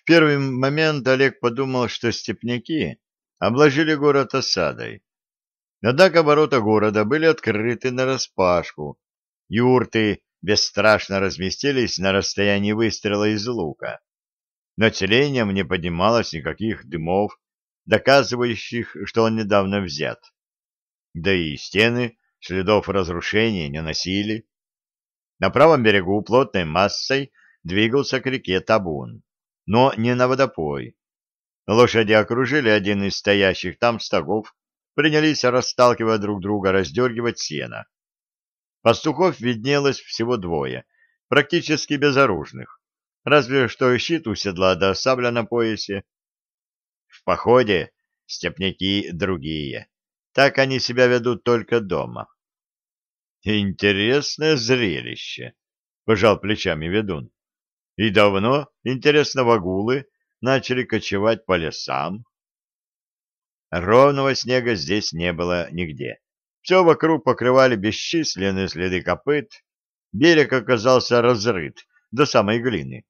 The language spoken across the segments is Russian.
В первый момент Олег подумал, что степняки обложили город осадой. Однако ворота города были открыты нараспашку. Юрты бесстрашно разместились на расстоянии выстрела из лука. Над селением не поднималось никаких дымов, доказывающих, что он недавно взят. Да и стены следов разрушения не носили. На правом берегу плотной массой двигался к реке Табун, но не на водопой. Лошади окружили один из стоящих там стогов, принялись, расталкивая друг друга, раздергивать сено. Пастухов виднелось всего двое, практически безоружных, разве что щит у седла да сабля на поясе. В походе степняки другие, так они себя ведут только дома. Интересное зрелище, пожал плечами ведун. И давно, интересно, вагулы начали кочевать по лесам. Ровного снега здесь не было нигде. Все вокруг покрывали бесчисленные следы копыт, берег оказался разрыт до самой глины,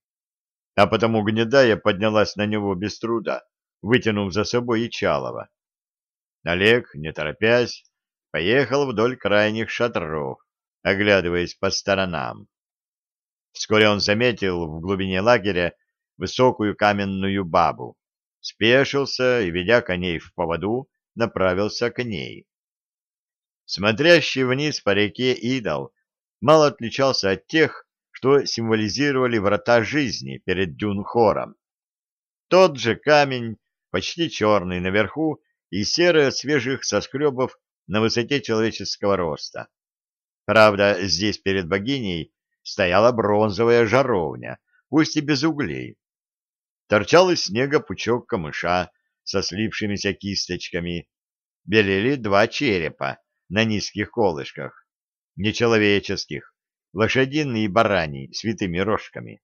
а потому гнедая поднялась на него без труда, вытянув за собой и. Олег, не торопясь, поехал вдоль крайних шатров, оглядываясь по сторонам. Вскоре он заметил в глубине лагеря высокую каменную бабу, спешился и, ведя коней в поводу, направился к ней. Смотрящий вниз по реке идол мало отличался от тех, что символизировали врата жизни перед Дюнхором. Тот же камень, почти черный наверху и серый от свежих соскребов на высоте человеческого роста. Правда, здесь перед богиней стояла бронзовая жаровня, пусть и без углей. Торчал из снега пучок камыша со слипшимися кисточками. Белели два черепа на низких колышках, нечеловеческих, лошадиный и бараний с витыми рожками.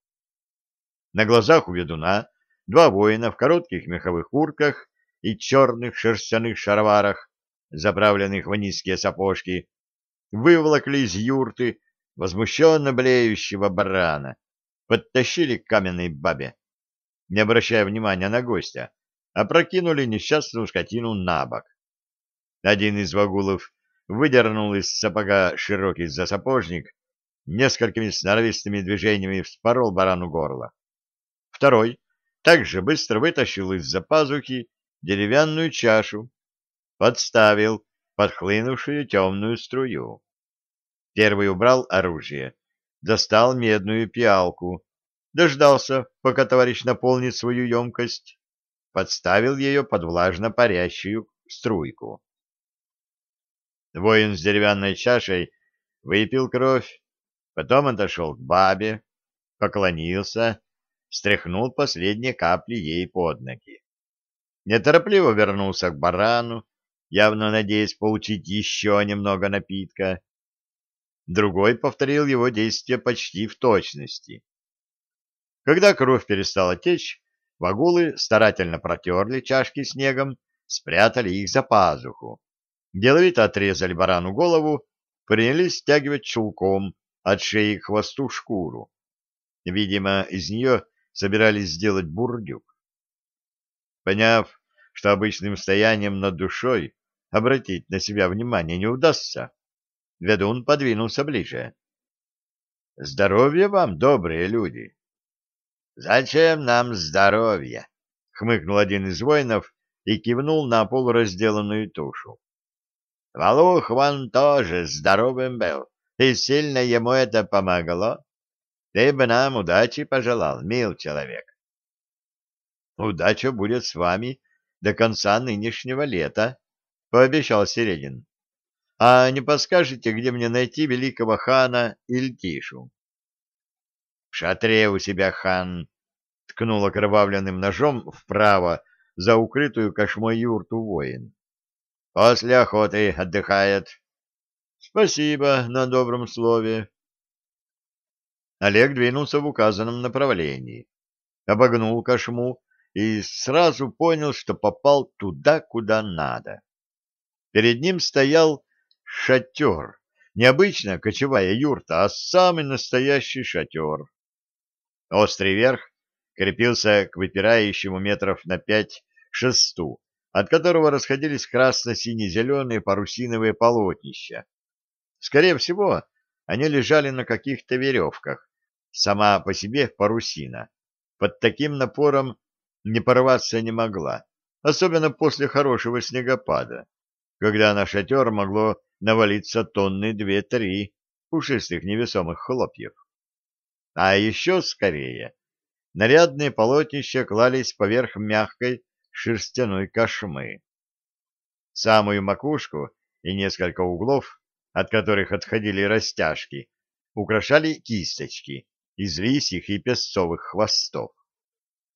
На глазах у ведуна два воина в коротких меховых куртках и черных шерстяных шароварах, заправленных в низкие сапожки, выволокли из юрты возмущенно блеющего барана, подтащили к каменной бабе, не обращая внимания на гостя, опрокинули несчастную скотину на бок. Один из вагулов выдернул из сапога широкий засапожник, несколькими сноровистыми движениями вспорол барану горло. Второй также быстро вытащил из-за пазухи деревянную чашу, подставил подхлынувшую темную струю. Первый убрал оружие, достал медную пиалку, дождался, пока товарищ наполнит свою емкость, подставил ее под влажно парящую струйку. Воин с деревянной чашей выпил кровь, потом отошел к бабе, поклонился, стряхнул последние капли ей под ноги. Неторопливо вернулся к барану, явно надеясь получить еще немного напитка. Другой повторил его действия почти в точности. Когда кровь перестала течь, вагулы старательно протерли чашки снегом, спрятали их за пазуху. Деловито отрезали барану голову, принялись стягивать чулком от шеи к хвосту шкуру. Видимо, из нее собирались сделать бурдюк. Поняв, что обычным стоянием над душой обратить на себя внимание не удастся, ведун подвинулся ближе. — Здоровья вам, добрые люди! — Зачем нам здоровье? — хмыкнул один из воинов и кивнул на полуразделанную тушу. — Валух вон тоже здоровым был, и сильно ему это помогло. Ты бы нам удачи пожелал, мил человек. — Удача будет с вами до конца нынешнего лета, — пообещал Середин. — А не подскажете, где мне найти великого хана Ильтишу? — В шатре у себя хан, — ткнул окровавленным ножом вправо за укрытую кошмой юрту воин. — После охоты отдыхает. — Спасибо на добром слове. Олег двинулся в указанном направлении, обогнул кошму и сразу понял, что попал туда, куда надо. Перед ним стоял шатер, необычная кочевая юрта, а самый настоящий шатер. Острый верх, крепился к выпирающему метров на пять шесту, от которого расходились красно-сине-зеленые парусиновые полотнища. Скорее всего, они лежали на каких-то веревках, сама по себе парусина. Под таким напором не порваться не могла, особенно после хорошего снегопада, когда на шатер могло навалиться тонны две-три пушистых невесомых хлопьев. А еще скорее нарядные полотнища клались поверх мягкой шерстяной кошмы. Самую макушку и несколько углов, от которых отходили растяжки, украшали кисточки из лисьих и песцовых хвостов.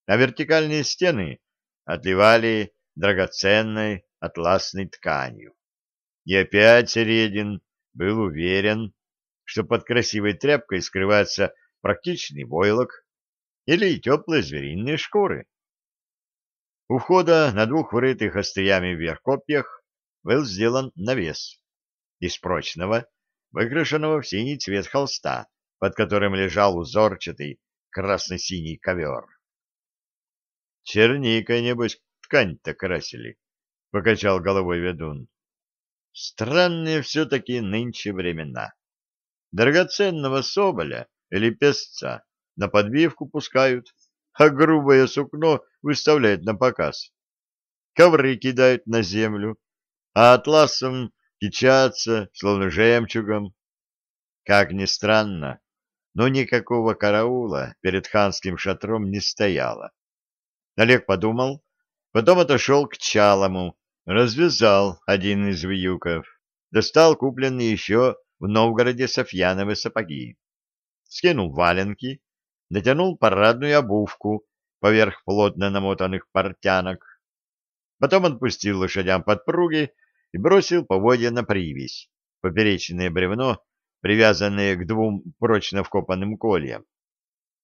А вертикальные стены отливали драгоценной атласной тканью. И опять Середин был уверен, что под красивой тряпкой скрывается практичный войлок или теплые звериные шкуры. У входа на двух врытых остриями вверх копьях был сделан навес из прочного, выкрашенного в синий цвет холста, под которым лежал узорчатый красно-синий ковер. Черникой, небось, ткань-то красили, — покачал головой ведун. Странные все-таки нынче времена. Драгоценного соболя или песца на подбивку пускают, а грубое сукно выставляют на показ. Ковры кидают на землю, а атласом кичатся, словно жемчугом. Как ни странно, но никакого караула перед ханским шатром не стояло. Олег подумал, потом отошел к чалому, развязал один из вьюков, достал купленные еще в Новгороде софьяновые сапоги, скинул валенки, натянул парадную обувку поверх плотно намотанных портянок. Потом отпустил лошадям подпруги и бросил поводья на привязь, поперечное бревно, привязанное к двум прочно вкопанным кольям.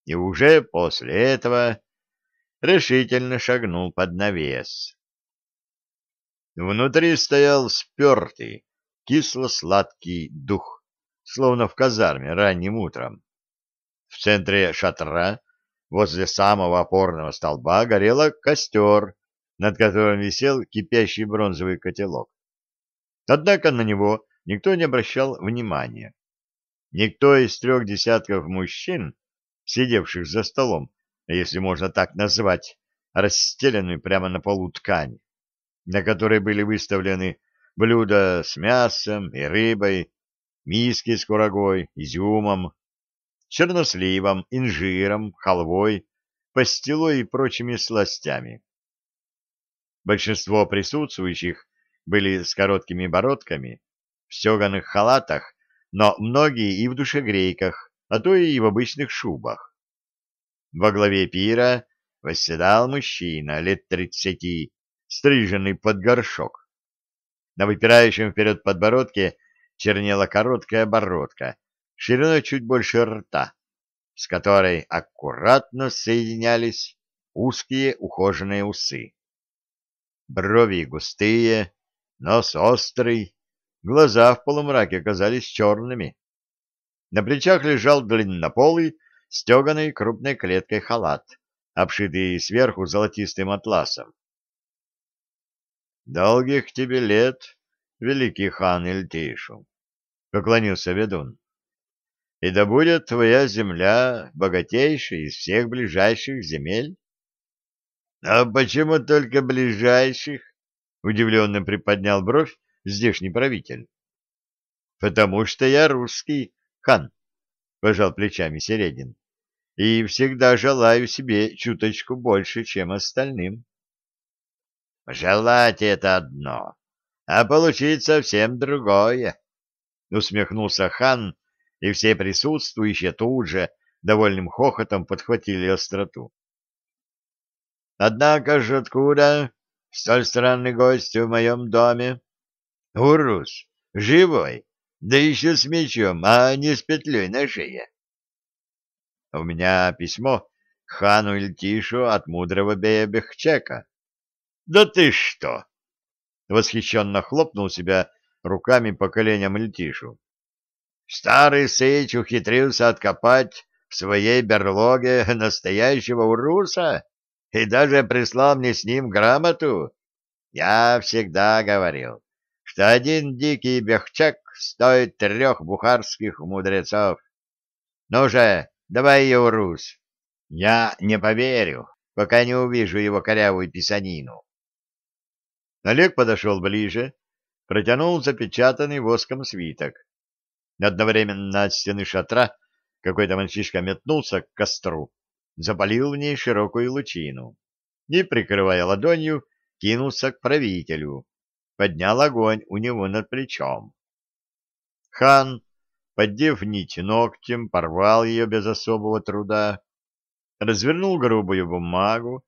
И уже после этого решительно шагнул под навес. Внутри стоял спертый, кисло-сладкий дух, словно в казарме ранним утром. В центре шатра, возле самого опорного столба, горел костер, над которым висел кипящий бронзовый котелок. Однако на него никто не обращал внимания. Никто из трех десятков мужчин, сидевших за столом, если можно так назвать, расстеленную прямо на полу ткань, на которой были выставлены блюда с мясом и рыбой, миски с курагой, изюмом, черносливом, инжиром, халвой, пастилой и прочими сластями. Большинство присутствующих были с короткими бородками, в стеганых халатах, но многие и в душегрейках, а то и в обычных шубах. Во главе пира восседал мужчина лет тридцати, стриженный под горшок. На выпирающем вперед подбородке чернела короткая бородка, шириной чуть больше рта, с которой аккуратно соединялись узкие ухоженные усы. Брови густые, нос острый, глаза в полумраке казались черными. На плечах лежал длиннополый, стеганый крупной клеткой халат, обшитый сверху золотистым атласом. Долгих тебе лет, великий хан Ильтишу, — поклонился ведун. И да будет твоя земля богатейшей из всех ближайших земель. — А почему только ближайших? — удивленно приподнял бровь здешний правитель. — Потому что я русский, хан, — пожал плечами Середин, — и всегда желаю себе чуточку больше, чем остальным. Желать это одно, а получить совсем другое. Усмехнулся хан, и все присутствующие тут же довольным хохотом подхватили остроту. Однако же откуда столь странный гость в моем доме? Урус, живой, да еще с мечом, а не с петлей на шее. У меня письмо к хану Ильтишу от мудрого Бея Бехчека. Да ты что? Восхищенно хлопнул себя руками по коленям Льтишу. Старый Сыч ухитрился откопать в своей берлоге настоящего уруса и даже прислал мне с ним грамоту. Я всегда говорил, что один дикий бехчак стоит трех бухарских мудрецов. Ну же, давай ее, урус. Я не поверю, пока не увижу его корявую писанину. Олег подошел ближе, протянул запечатанный воском свиток. Одновременно от стены шатра какой-то мальчишка метнулся к костру, запалил в ней широкую лучину и, прикрывая ладонью, кинулся к правителю, поднял огонь у него над плечом. Хан, поддев нить ногтем, порвал ее без особого труда, развернул грубую бумагу,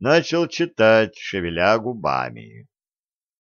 начал читать, шевеля губами.